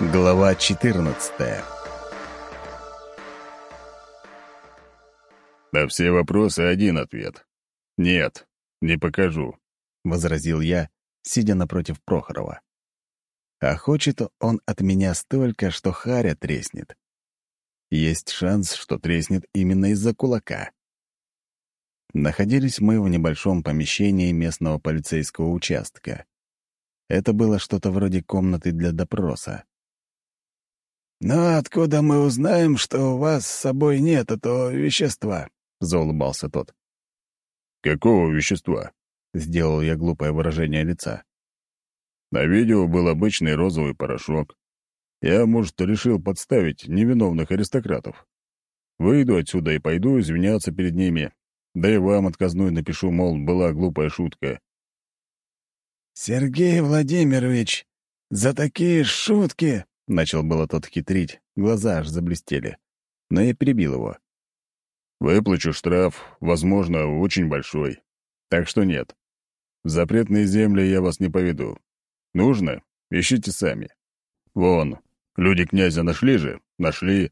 Глава 14 На все вопросы один ответ. Нет, не покажу, — возразил я, сидя напротив Прохорова. А хочет он от меня столько, что харя треснет. Есть шанс, что треснет именно из-за кулака. Находились мы в небольшом помещении местного полицейского участка. Это было что-то вроде комнаты для допроса. «Но откуда мы узнаем, что у вас с собой нет этого вещества?» — заулыбался тот. «Какого вещества?» — сделал я глупое выражение лица. «На видео был обычный розовый порошок. Я, может, решил подставить невиновных аристократов. Выйду отсюда и пойду извиняться перед ними. Да и вам отказную напишу, мол, была глупая шутка». «Сергей Владимирович, за такие шутки!» Начал было тот хитрить, глаза аж заблестели. Но я перебил его. «Выплачу штраф, возможно, очень большой. Так что нет. В запретные земли я вас не поведу. Нужно? Ищите сами. Вон, люди князя нашли же? Нашли».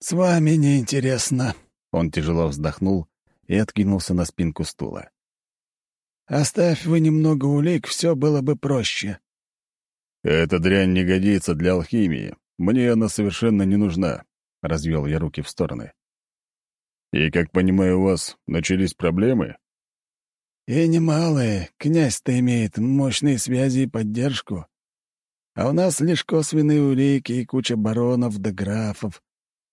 «С вами неинтересно». Он тяжело вздохнул и откинулся на спинку стула. «Оставь вы немного улик, все было бы проще. «Эта дрянь не годится для алхимии. Мне она совершенно не нужна», — развел я руки в стороны. «И, как понимаю, у вас начались проблемы?» «И немалые. Князь-то имеет мощные связи и поддержку. А у нас лишь косвенные улики и куча баронов да графов,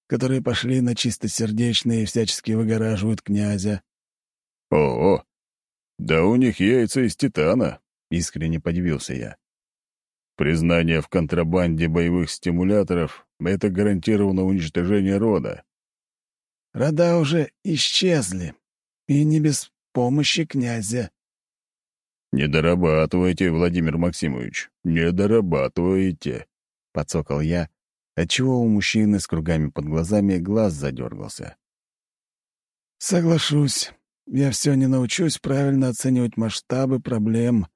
которые пошли на чистосердечные и всячески выгораживают князя». «О, да у них яйца из титана», — искренне подивился я. Признание в контрабанде боевых стимуляторов — это гарантированно уничтожение рода. Рода уже исчезли, и не без помощи князя. «Не дорабатывайте, Владимир Максимович, не дорабатывайте», — подсокал я, отчего у мужчины с кругами под глазами глаз задергался. «Соглашусь, я все не научусь правильно оценивать масштабы проблем,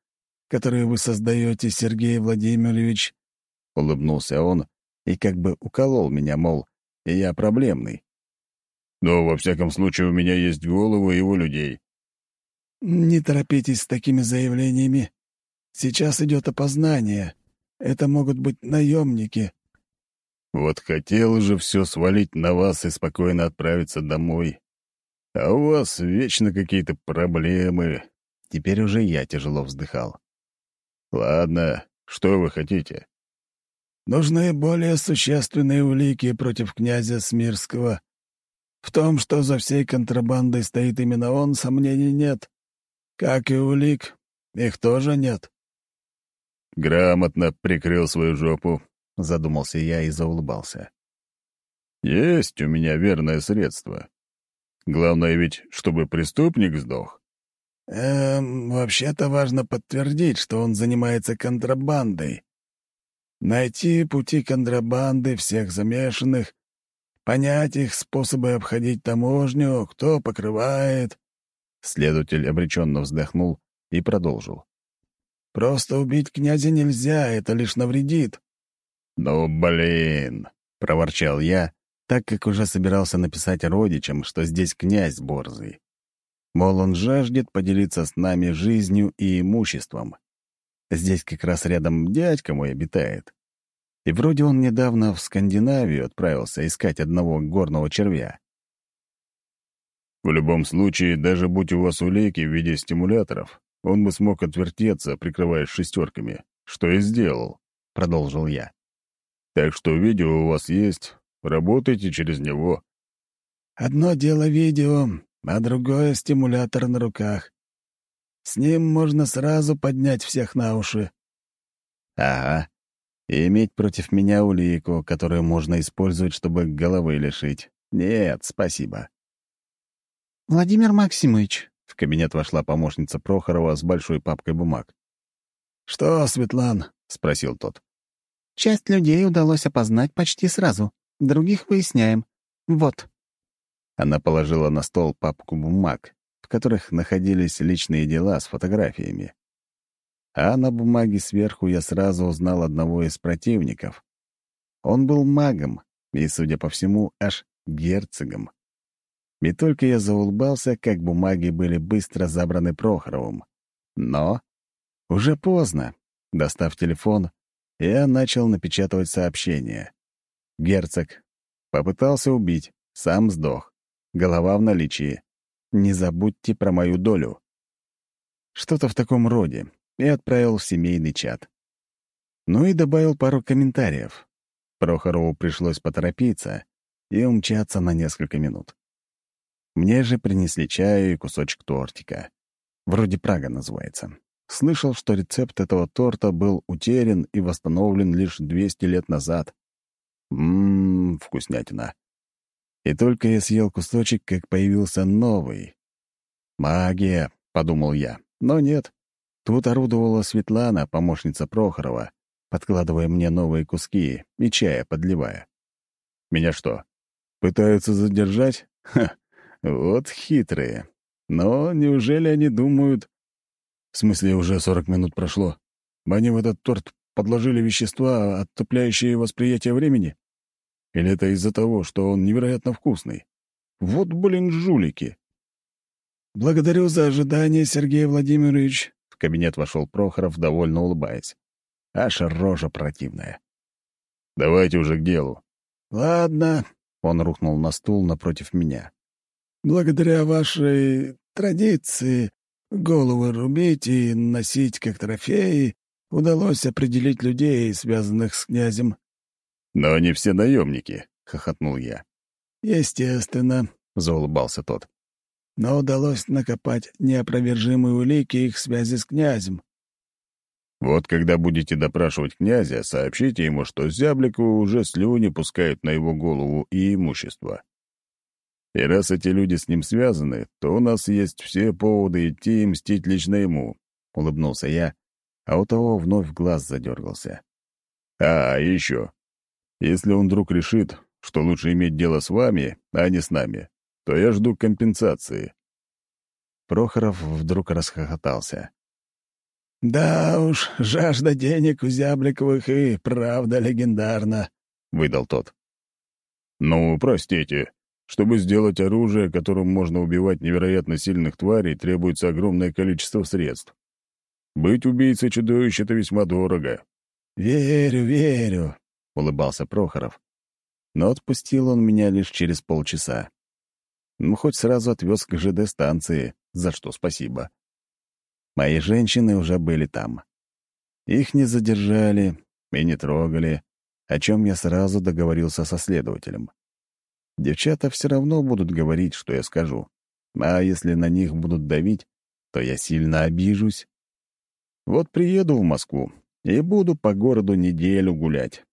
которые вы создаете, Сергей Владимирович», — улыбнулся он и как бы уколол меня, мол, я проблемный. «Но, во всяком случае, у меня есть головы его людей». «Не торопитесь с такими заявлениями. Сейчас идет опознание. Это могут быть наемники». «Вот хотел же все свалить на вас и спокойно отправиться домой. А у вас вечно какие-то проблемы». Теперь уже я тяжело вздыхал. «Ладно, что вы хотите?» «Нужны более существенные улики против князя Смирского. В том, что за всей контрабандой стоит именно он, сомнений нет. Как и улик, их тоже нет». «Грамотно прикрыл свою жопу», — задумался я и заулыбался. «Есть у меня верное средство. Главное ведь, чтобы преступник сдох. Эм, вообще-то важно подтвердить, что он занимается контрабандой. Найти пути контрабанды всех замешанных, понять их способы обходить таможню, кто покрывает. Следователь обреченно вздохнул и продолжил. Просто убить князя нельзя, это лишь навредит. «Ну, блин!» — проворчал я, так как уже собирался написать родичам, что здесь князь борзый. Мол, он жаждет поделиться с нами жизнью и имуществом. Здесь как раз рядом дядька мой обитает. И вроде он недавно в Скандинавию отправился искать одного горного червя. В любом случае, даже будь у вас улейки в виде стимуляторов, он бы смог отвертеться, прикрываясь шестерками, что и сделал, — продолжил я. Так что видео у вас есть, работайте через него. Одно дело видео, а другое — стимулятор на руках. С ним можно сразу поднять всех на уши. Ага. И иметь против меня улику, которую можно использовать, чтобы головы лишить. Нет, спасибо. «Владимир Максимович», — в кабинет вошла помощница Прохорова с большой папкой бумаг. «Что, Светлан?» — спросил тот. «Часть людей удалось опознать почти сразу. Других выясняем. Вот». Она положила на стол папку бумаг, в которых находились личные дела с фотографиями. А на бумаге сверху я сразу узнал одного из противников. Он был магом и, судя по всему, аж герцогом. И только я заулыбался, как бумаги были быстро забраны Прохоровым. Но уже поздно. Достав телефон, я начал напечатывать сообщение. Герцог. Попытался убить, сам сдох. Голова в наличии. Не забудьте про мою долю. Что-то в таком роде. И отправил в семейный чат. Ну и добавил пару комментариев. Прохорову пришлось поторопиться и умчаться на несколько минут. Мне же принесли чаю и кусочек тортика. Вроде Прага называется. Слышал, что рецепт этого торта был утерян и восстановлен лишь 200 лет назад. Ммм, вкуснятина. И только я съел кусочек, как появился новый. «Магия», — подумал я. Но нет. Тут орудовала Светлана, помощница Прохорова, подкладывая мне новые куски и чая подливая. Меня что, пытаются задержать? Ха, вот хитрые. Но неужели они думают... В смысле, уже сорок минут прошло? Они в этот торт подложили вещества, оттопляющие восприятие времени? Или это из-за того, что он невероятно вкусный? Вот, блин, жулики. «Благодарю за ожидание, Сергей Владимирович», — в кабинет вошел Прохоров, довольно улыбаясь. Аж рожа противная. «Давайте уже к делу». «Ладно», — он рухнул на стул напротив меня. Благодаря вашей традиции головы рубить и носить как трофеи удалось определить людей, связанных с князем. «Но они все наемники», — хохотнул я. «Естественно», — заулыбался тот. «Но удалось накопать неопровержимые улики их связи с князем». «Вот когда будете допрашивать князя, сообщите ему, что Зяблику уже слюни пускают на его голову и имущество. И раз эти люди с ним связаны, то у нас есть все поводы идти и мстить лично ему», — улыбнулся я, а у того вновь глаз задергался. «А, еще. Если он вдруг решит, что лучше иметь дело с вами, а не с нами, то я жду компенсации». Прохоров вдруг расхохотался. «Да уж, жажда денег у Зябликовых и правда легендарна», — выдал тот. «Ну, простите, чтобы сделать оружие, которым можно убивать невероятно сильных тварей, требуется огромное количество средств. Быть убийцей чудовищ — это весьма дорого. «Верю, верю», — улыбался Прохоров. Но отпустил он меня лишь через полчаса. Ну, хоть сразу отвез к ЖД-станции, за что спасибо. Мои женщины уже были там. Их не задержали и не трогали, о чем я сразу договорился со следователем. Девчата все равно будут говорить, что я скажу. А если на них будут давить, то я сильно обижусь. Вот приеду в Москву и буду по городу неделю гулять.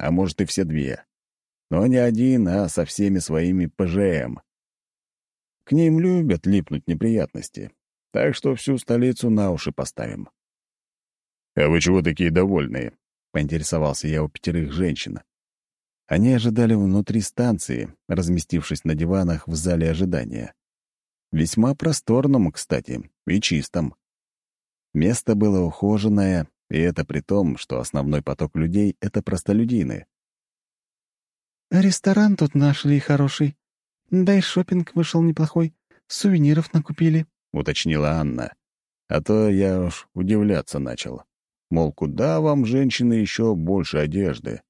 А может, и все две. Но не один, а со всеми своими ПЖМ. К ним любят липнуть неприятности. Так что всю столицу на уши поставим. «А вы чего такие довольные?» — поинтересовался я у пятерых женщин. Они ожидали внутри станции, разместившись на диванах в зале ожидания. Весьма просторном, кстати, и чистом. Место было ухоженное, и это при том, что основной поток людей — это простолюдины. «Ресторан тут нашли хороший. Да и шопинг вышел неплохой. Сувениров накупили», — уточнила Анна. А то я уж удивляться начал. Мол, куда вам, женщины, еще больше одежды?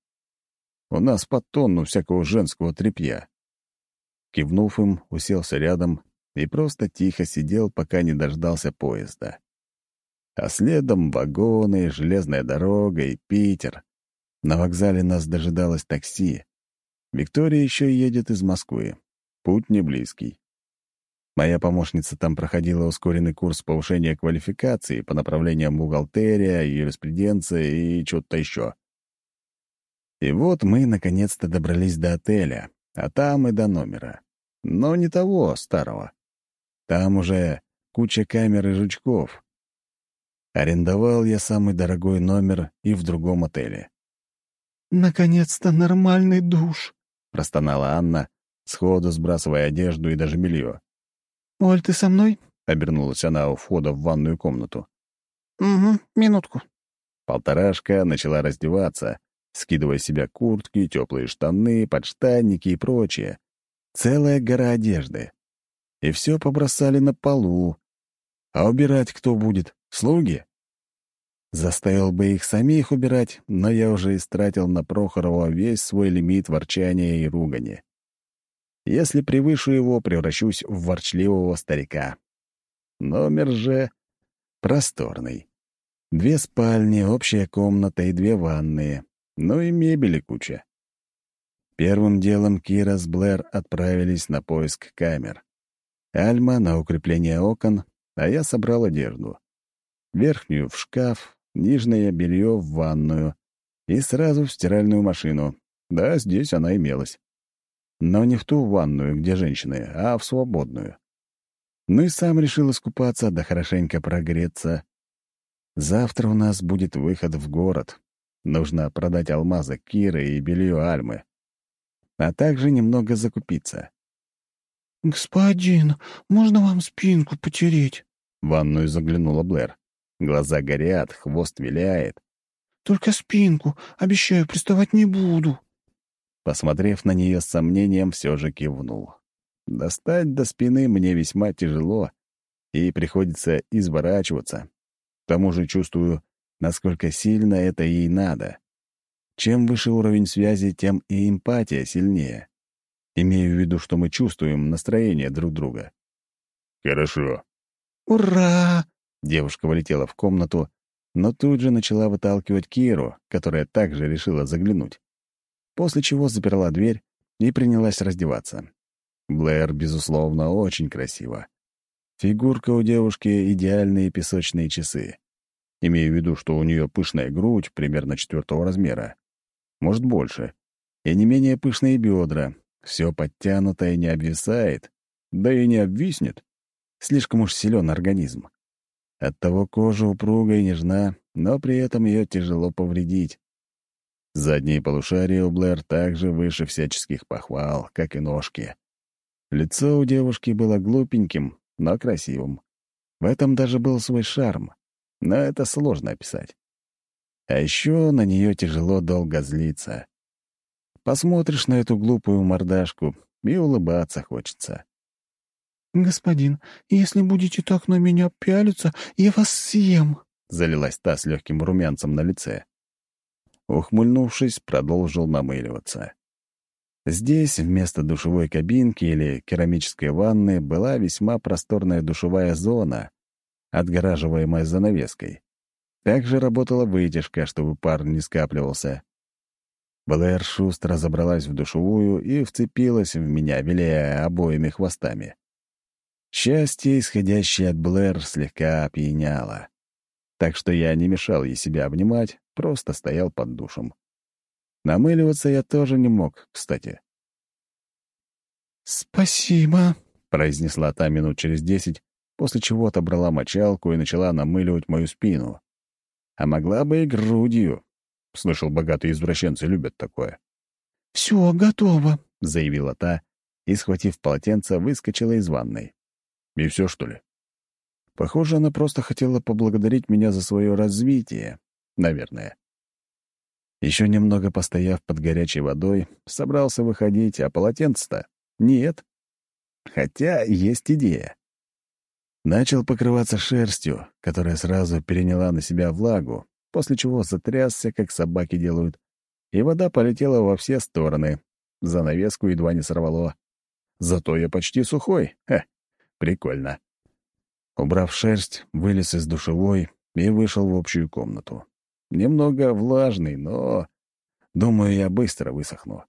У нас под тонну всякого женского тряпья. Кивнув им, уселся рядом и просто тихо сидел, пока не дождался поезда. А следом вагоны, железная дорога и Питер. На вокзале нас дожидалось такси. Виктория еще едет из Москвы. Путь не близкий. Моя помощница там проходила ускоренный курс повышения квалификации по направлениям бухгалтерия, юриспруденция и что-то еще. И вот мы наконец-то добрались до отеля, а там и до номера. Но не того, старого. Там уже куча камер и жучков. Арендовал я самый дорогой номер и в другом отеле. «Наконец-то нормальный душ», — простонала Анна, сходу сбрасывая одежду и даже белье. «Оль, ты со мной?» — обернулась она у входа в ванную комнату. «Угу, минутку». Полторашка начала раздеваться, скидывая с себя куртки, теплые штаны, подштанники и прочее. Целая гора одежды. И все побросали на полу. А убирать кто будет? Слуги? Заставил бы их самих убирать, но я уже истратил на Прохорова весь свой лимит ворчания и ругани. Если превышу его, превращусь в ворчливого старика. Номер же просторный. Две спальни, общая комната и две ванные. Ну и мебели куча. Первым делом Кира с Блэр отправились на поиск камер. Альма — на укрепление окон, а я собрал одежду. Верхнюю — в шкаф, нижнее белье в ванную и сразу в стиральную машину. Да, здесь она имелась. Но не в ту ванную, где женщины, а в свободную. Ну и сам решил искупаться, да хорошенько прогреться. Завтра у нас будет выход в город. Нужно продать алмазы Киры и белье Альмы. А также немного закупиться. «Господин, можно вам спинку потереть?» В ванную заглянула Блэр. Глаза горят, хвост виляет. «Только спинку. Обещаю, приставать не буду». Посмотрев на нее с сомнением, все же кивнул. Достать до спины мне весьма тяжело, и приходится изворачиваться. К тому же чувствую, насколько сильно это ей надо. Чем выше уровень связи, тем и эмпатия сильнее. Имею в виду, что мы чувствуем настроение друг друга. «Хорошо». «Ура!» Девушка вылетела в комнату, но тут же начала выталкивать Киру, которая также решила заглянуть. После чего заперла дверь и принялась раздеваться. Блэр, безусловно, очень красиво. Фигурка у девушки — идеальные песочные часы. Имею в виду, что у нее пышная грудь примерно четвертого размера. Может, больше. И не менее пышные бедра. Все подтянутое не обвисает, да и не обвиснет. Слишком уж силен организм. Оттого кожа упругая и нежна, но при этом ее тяжело повредить. Задние полушария у Блэр также выше всяческих похвал, как и ножки. Лицо у девушки было глупеньким, но красивым. В этом даже был свой шарм, но это сложно описать. А еще на нее тяжело долго злиться. Посмотришь на эту глупую мордашку, и улыбаться хочется. «Господин, если будете так на меня пялиться, я вас съем!» — залилась та с легким румянцем на лице. Ухмыльнувшись, продолжил намыливаться. Здесь вместо душевой кабинки или керамической ванны была весьма просторная душевая зона, отгораживаемая занавеской. Также работала вытяжка, чтобы пар не скапливался. Блэр шустро забралась в душевую и вцепилась в меня, виляя обоими хвостами. Счастье, исходящее от Блэр, слегка опьяняло. Так что я не мешал ей себя обнимать, просто стоял под душем. Намыливаться я тоже не мог, кстати. «Спасибо», — произнесла та минут через десять, после чего отобрала мочалку и начала намыливать мою спину. А могла бы и грудью. Слышал, богатые извращенцы любят такое. «Все, готово», — заявила та и, схватив полотенце, выскочила из ванной. И все, что ли? Похоже, она просто хотела поблагодарить меня за свое развитие. Наверное. Еще немного постояв под горячей водой, собрался выходить, а полотенце-то нет. Хотя есть идея. Начал покрываться шерстью, которая сразу переняла на себя влагу, после чего затрясся, как собаки делают, и вода полетела во все стороны. Занавеску едва не сорвало. Зато я почти сухой. Ха, Прикольно. Убрав шерсть, вылез из душевой и вышел в общую комнату. Немного влажный, но, думаю, я быстро высохну.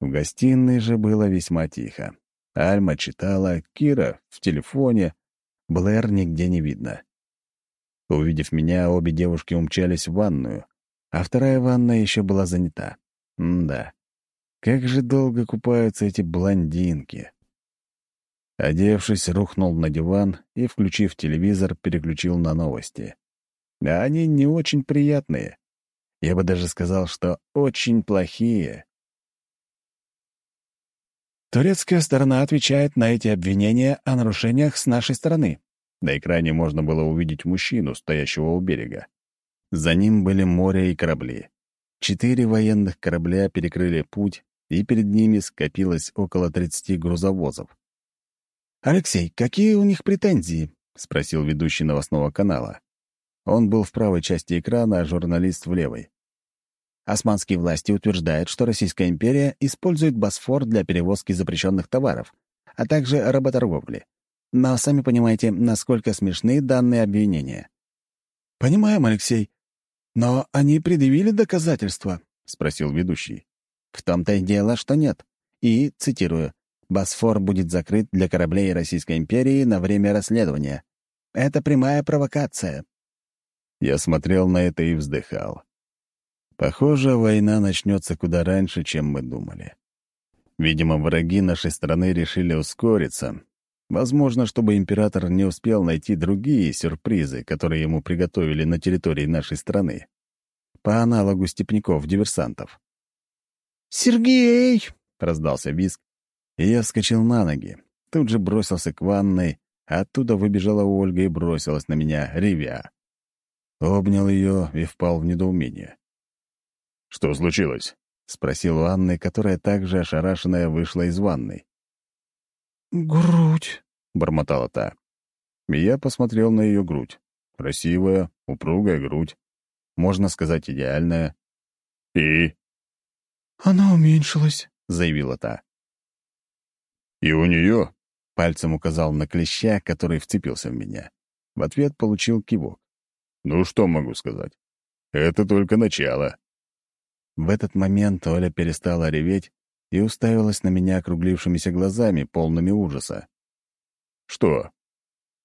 В гостиной же было весьма тихо. Альма читала, Кира в телефоне, Блэр нигде не видно. Увидев меня, обе девушки умчались в ванную, а вторая ванна еще была занята. М да. Как же долго купаются эти блондинки. Одевшись, рухнул на диван и, включив телевизор, переключил на новости. А они не очень приятные. Я бы даже сказал, что очень плохие. Турецкая сторона отвечает на эти обвинения о нарушениях с нашей стороны. На экране можно было увидеть мужчину, стоящего у берега. За ним были море и корабли. Четыре военных корабля перекрыли путь, и перед ними скопилось около 30 грузовозов. «Алексей, какие у них претензии?» — спросил ведущий новостного канала. Он был в правой части экрана, а журналист — в левой. Османские власти утверждают, что Российская империя использует Босфор для перевозки запрещенных товаров, а также работорговли. Но сами понимаете, насколько смешны данные обвинения. «Понимаем, Алексей. Но они предъявили доказательства?» — спросил ведущий. «В том-то и дело, что нет. И, цитирую, «Босфор будет закрыт для кораблей Российской империи на время расследования. Это прямая провокация». Я смотрел на это и вздыхал. Похоже, война начнется куда раньше, чем мы думали. Видимо, враги нашей страны решили ускориться. Возможно, чтобы император не успел найти другие сюрпризы, которые ему приготовили на территории нашей страны. По аналогу степняков-диверсантов. «Сергей!» — раздался визг, и я вскочил на ноги. Тут же бросился к ванной, а оттуда выбежала Ольга и бросилась на меня, ревя. Обнял ее и впал в недоумение. «Что случилось?» — спросил у Анны, которая также ошарашенная вышла из ванной. «Грудь», — бормотала та. И я посмотрел на ее грудь. Красивая, упругая грудь. Можно сказать, идеальная. «И?» «Она уменьшилась», — заявила та. «И у нее?» — пальцем указал на клеща, который вцепился в меня. В ответ получил кивок. «Ну, что могу сказать? Это только начало». В этот момент Оля перестала реветь и уставилась на меня округлившимися глазами, полными ужаса. «Что?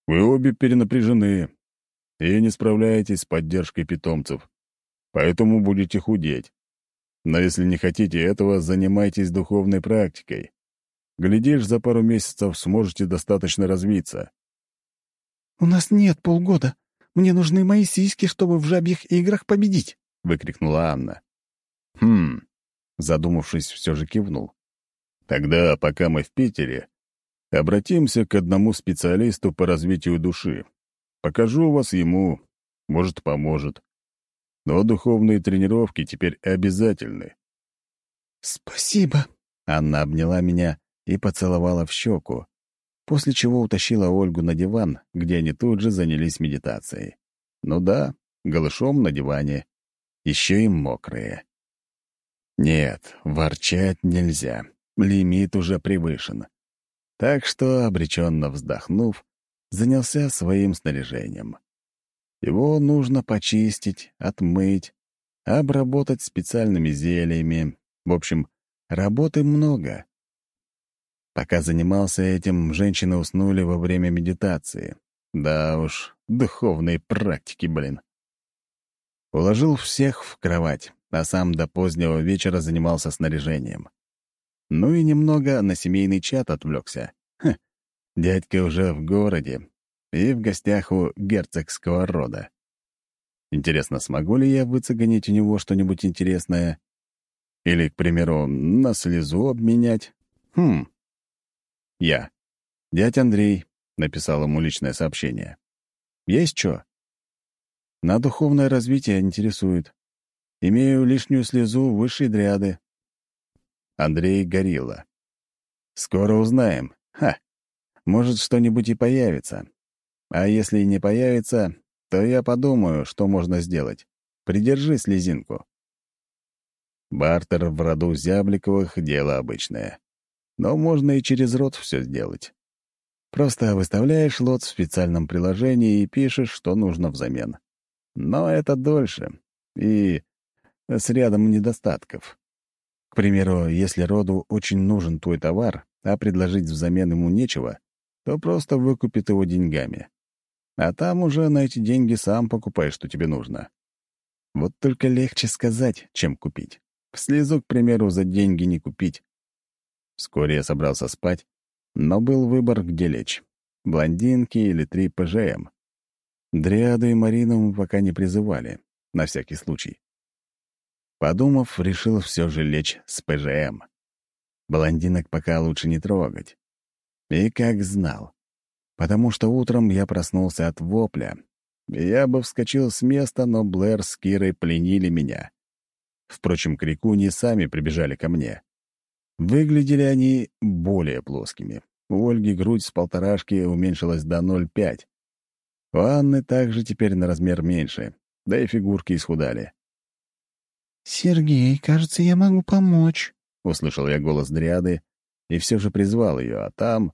Вы обе перенапряжены и не справляетесь с поддержкой питомцев, поэтому будете худеть. Но если не хотите этого, занимайтесь духовной практикой. Глядишь, за пару месяцев сможете достаточно развиться». «У нас нет полгода. Мне нужны мои сиськи, чтобы в жабьих играх победить», — выкрикнула Анна. «Хм...» — задумавшись, все же кивнул. «Тогда, пока мы в Питере, обратимся к одному специалисту по развитию души. Покажу вас ему, может, поможет. Но духовные тренировки теперь обязательны». «Спасибо», — Анна обняла меня и поцеловала в щеку, после чего утащила Ольгу на диван, где они тут же занялись медитацией. Ну да, голышом на диване, еще и мокрые. Нет, ворчать нельзя. Лимит уже превышен. Так что, обреченно вздохнув, занялся своим снаряжением. Его нужно почистить, отмыть, обработать специальными зельями. В общем, работы много. Пока занимался этим, женщины уснули во время медитации. Да уж, духовные практики, блин. Уложил всех в кровать а сам до позднего вечера занимался снаряжением. Ну и немного на семейный чат отвлекся. Хм, дядька уже в городе и в гостях у герцогского рода. Интересно, смогу ли я выцегонить у него что-нибудь интересное? Или, к примеру, на слезу обменять? Хм. Я. Дядь Андрей написал ему личное сообщение. Есть что? На духовное развитие интересует. Имею лишнюю слезу высшей дряды. Андрей Горилла. Скоро узнаем. Ха! Может, что-нибудь и появится. А если не появится, то я подумаю, что можно сделать. Придержи слезинку. Бартер в роду Зябликовых — дело обычное. Но можно и через рот все сделать. Просто выставляешь лот в специальном приложении и пишешь, что нужно взамен. Но это дольше. И с рядом недостатков. К примеру, если роду очень нужен твой товар, а предложить взамен ему нечего, то просто выкупит его деньгами. А там уже на эти деньги сам покупаешь, что тебе нужно. Вот только легче сказать, чем купить. Слезу, к примеру, за деньги не купить. Вскоре я собрался спать, но был выбор, где лечь. Блондинки или три ПЖМ. Дриаду и Марину пока не призывали, на всякий случай. Подумав, решил все же лечь с ПЖМ. Блондинок пока лучше не трогать. И как знал. потому что утром я проснулся от вопля. Я бы вскочил с места, но Блэр с Кирой пленили меня. Впрочем, крикуни сами прибежали ко мне. Выглядели они более плоскими. У Ольги грудь с полторашки уменьшилась до 0,5. У Анны также теперь на размер меньше, да и фигурки исхудали. «Сергей, кажется, я могу помочь», — услышал я голос Дриады и все же призвал ее, а там...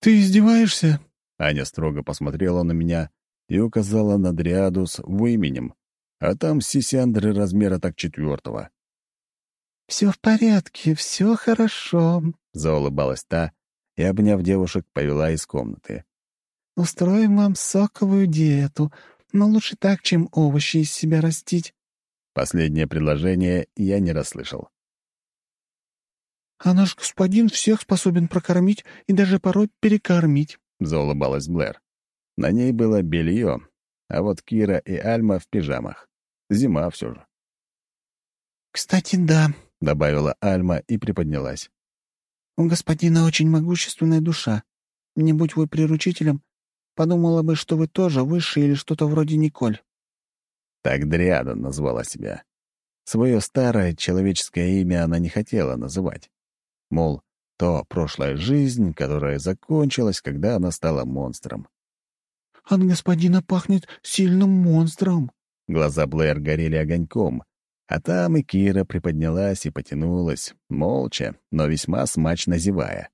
«Ты издеваешься?» Аня строго посмотрела на меня и указала на Дриаду с выменем, а там сисяндры размера так четвертого. «Все в порядке, все хорошо», — заулыбалась та и, обняв девушек, повела из комнаты. «Устроим вам соковую диету, но лучше так, чем овощи из себя растить». Последнее предложение я не расслышал. «А наш господин всех способен прокормить и даже порой перекормить», — заулыбалась Блэр. На ней было белье, а вот Кира и Альма в пижамах. Зима все же. «Кстати, да», — добавила Альма и приподнялась. «У господина очень могущественная душа. Не будь вы приручителем, подумала бы, что вы тоже выше или что-то вроде Николь». Так Дриада назвала себя. Свое старое человеческое имя она не хотела называть. Мол, то прошлая жизнь, которая закончилась, когда она стала монстром. «От господина пахнет сильным монстром». Глаза Блэр горели огоньком, а там и Кира приподнялась и потянулась, молча, но весьма смачно зевая.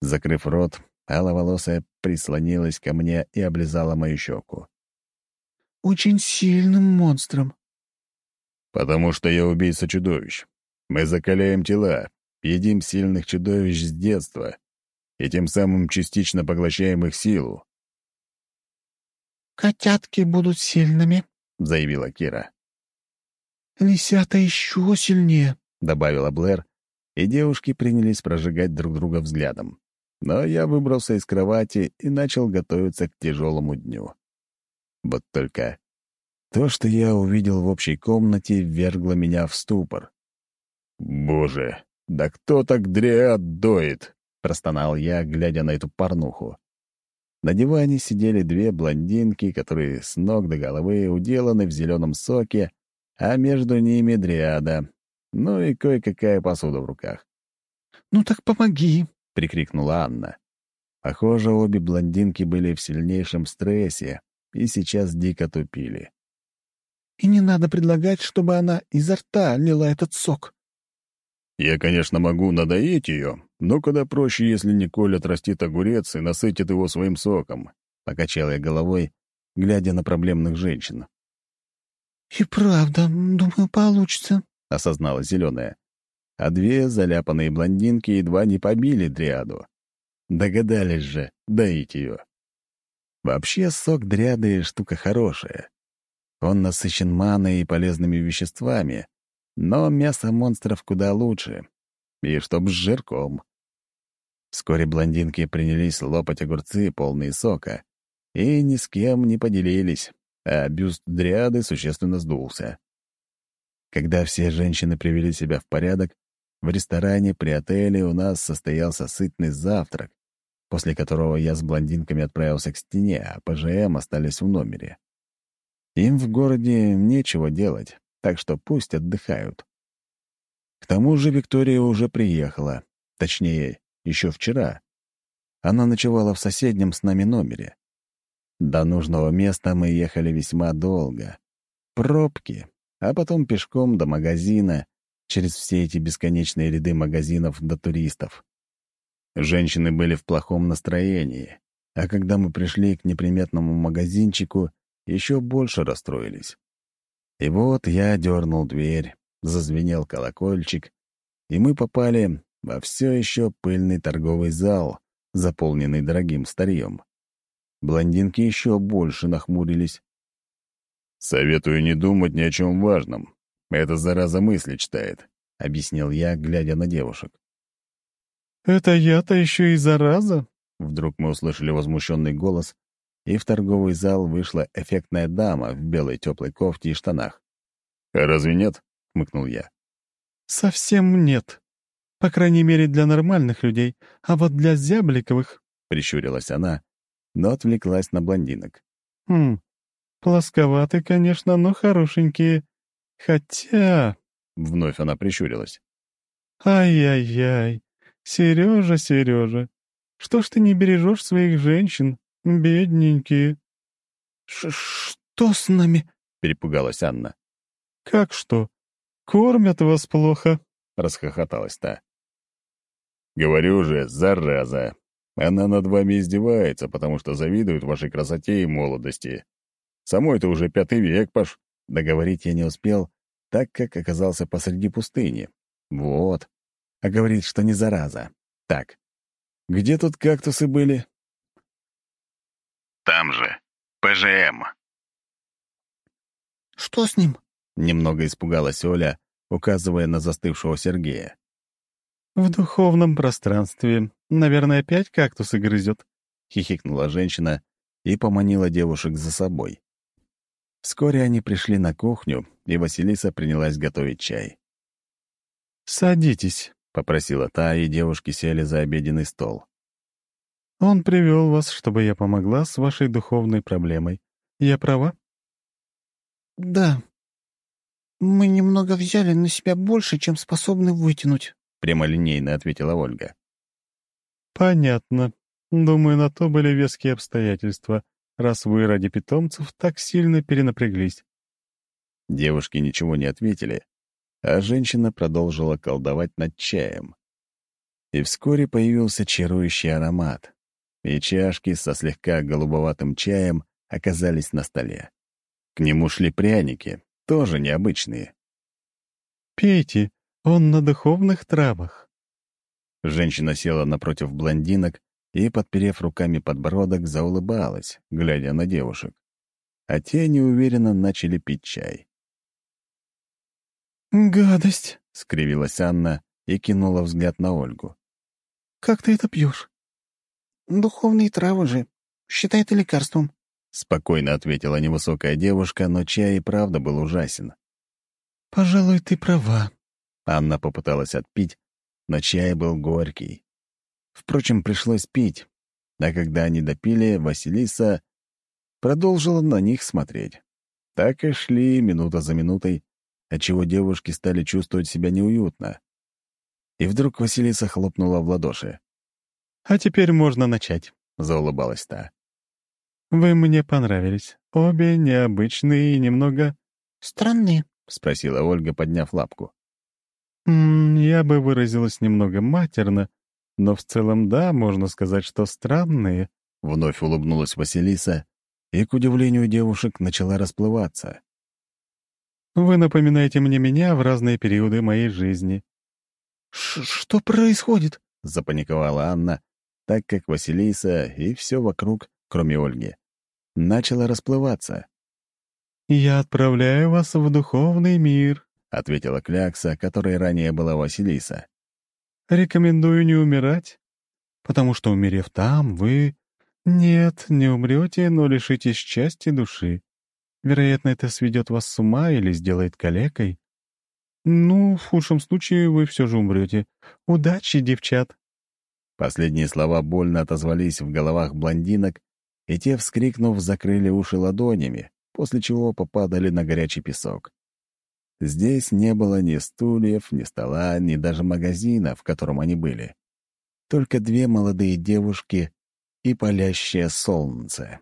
Закрыв рот, аловолосая прислонилась ко мне и облизала мою щеку. «Очень сильным монстром». «Потому что я убийца чудовищ. Мы закаляем тела, едим сильных чудовищ с детства и тем самым частично поглощаем их силу». «Котятки будут сильными», — заявила Кира. «Лисята еще сильнее», — добавила Блэр, и девушки принялись прожигать друг друга взглядом. Но я выбрался из кровати и начал готовиться к тяжелому дню. Вот только то, что я увидел в общей комнате, ввергло меня в ступор. «Боже, да кто так дриад доит?» — простонал я, глядя на эту порнуху. На диване сидели две блондинки, которые с ног до головы уделаны в зеленом соке, а между ними дриада, ну и кое-какая посуда в руках. «Ну так помоги!» — прикрикнула Анна. Похоже, обе блондинки были в сильнейшем стрессе и сейчас дико тупили. «И не надо предлагать, чтобы она изо рта лила этот сок». «Я, конечно, могу надоить ее, но куда проще, если Николь отрастит огурец и насытит его своим соком», — покачал я головой, глядя на проблемных женщин. «И правда, думаю, получится», — осознала зеленая. А две заляпанные блондинки едва не побили дриаду. Догадались же доить ее. Вообще сок дряды — штука хорошая. Он насыщен маной и полезными веществами, но мясо монстров куда лучше. И чтоб с жирком. Вскоре блондинки принялись лопать огурцы, полные сока, и ни с кем не поделились, а бюст дриады существенно сдулся. Когда все женщины привели себя в порядок, в ресторане при отеле у нас состоялся сытный завтрак, после которого я с блондинками отправился к стене, а ПЖМ остались в номере. Им в городе нечего делать, так что пусть отдыхают. К тому же Виктория уже приехала, точнее, еще вчера. Она ночевала в соседнем с нами номере. До нужного места мы ехали весьма долго. Пробки, а потом пешком до магазина, через все эти бесконечные ряды магазинов до туристов. Женщины были в плохом настроении, а когда мы пришли к неприметному магазинчику, еще больше расстроились. И вот я дернул дверь, зазвенел колокольчик, и мы попали во все еще пыльный торговый зал, заполненный дорогим старьем. Блондинки еще больше нахмурились. «Советую не думать ни о чем важном. Это зараза мысли читает», — объяснил я, глядя на девушек. «Это я-то еще и зараза?» Вдруг мы услышали возмущенный голос, и в торговый зал вышла эффектная дама в белой теплой кофте и штанах. «А разве нет?» — хмыкнул я. «Совсем нет. По крайней мере, для нормальных людей. А вот для зябликовых...» прищурилась она, но отвлеклась на блондинок. «Хм, плосковатые, конечно, но хорошенькие. Хотя...» — вновь она прищурилась. «Ай-яй-яй, Сережа, Сережа, что ж ты не бережешь своих женщин, бедненькие?» Ш «Что с нами?» — перепугалась Анна. «Как что? Кормят вас плохо», — расхохоталась та. «Говорю же, зараза! Она над вами издевается, потому что завидует вашей красоте и молодости. Самой это уже пятый век, Паш». Договорить я не успел, так как оказался посреди пустыни. Вот. А говорит, что не зараза. Так. Где тут кактусы были? Там же. ПЖМ. Что с ним? Немного испугалась Оля, указывая на застывшего Сергея. «В духовном пространстве. Наверное, опять кактусы грызет», — хихикнула женщина и поманила девушек за собой. Вскоре они пришли на кухню, и Василиса принялась готовить чай. «Садитесь», — попросила та, и девушки сели за обеденный стол. «Он привел вас, чтобы я помогла с вашей духовной проблемой. Я права?» «Да. Мы немного взяли на себя больше, чем способны вытянуть», прямолинейно ответила Ольга. «Понятно. Думаю, на то были веские обстоятельства, раз вы ради питомцев так сильно перенапряглись». Девушки ничего не ответили, а женщина продолжила колдовать над чаем. И вскоре появился чарующий аромат, и чашки со слегка голубоватым чаем оказались на столе. К нему шли пряники, тоже необычные. «Пейте, он на духовных травах». Женщина села напротив блондинок и, подперев руками подбородок, заулыбалась, глядя на девушек. А те неуверенно начали пить чай. «Гадость!» — скривилась Анна и кинула взгляд на Ольгу. «Как ты это пьешь?» «Духовные травы же. Считай это лекарством», — спокойно ответила невысокая девушка, но чай и правда был ужасен. «Пожалуй, ты права», Анна попыталась отпить, но чай был горький. Впрочем, пришлось пить, а когда они допили, Василиса продолжила на них смотреть. Так и шли минута за минутой, отчего девушки стали чувствовать себя неуютно. И вдруг Василиса хлопнула в ладоши. «А теперь можно начать», — заулыбалась та. «Вы мне понравились. Обе необычные и немного...» «Странные», — спросила Ольга, подняв лапку. «Я бы выразилась немного матерно, но в целом да, можно сказать, что странные». Вновь улыбнулась Василиса, и, к удивлению девушек, начала расплываться. «Вы напоминаете мне меня в разные периоды моей жизни». «Что происходит?» — запаниковала Анна, так как Василиса и все вокруг, кроме Ольги, начала расплываться. «Я отправляю вас в духовный мир», — ответила Клякса, которой ранее была Василиса. «Рекомендую не умирать, потому что, умерев там, вы... Нет, не умрете, но лишитесь части души. Вероятно, это сведет вас с ума или сделает калекой. Ну, в худшем случае вы все же умрете. Удачи, девчат!» Последние слова больно отозвались в головах блондинок, и те, вскрикнув, закрыли уши ладонями, после чего попадали на горячий песок. Здесь не было ни стульев, ни стола, ни даже магазина, в котором они были. Только две молодые девушки и палящее солнце.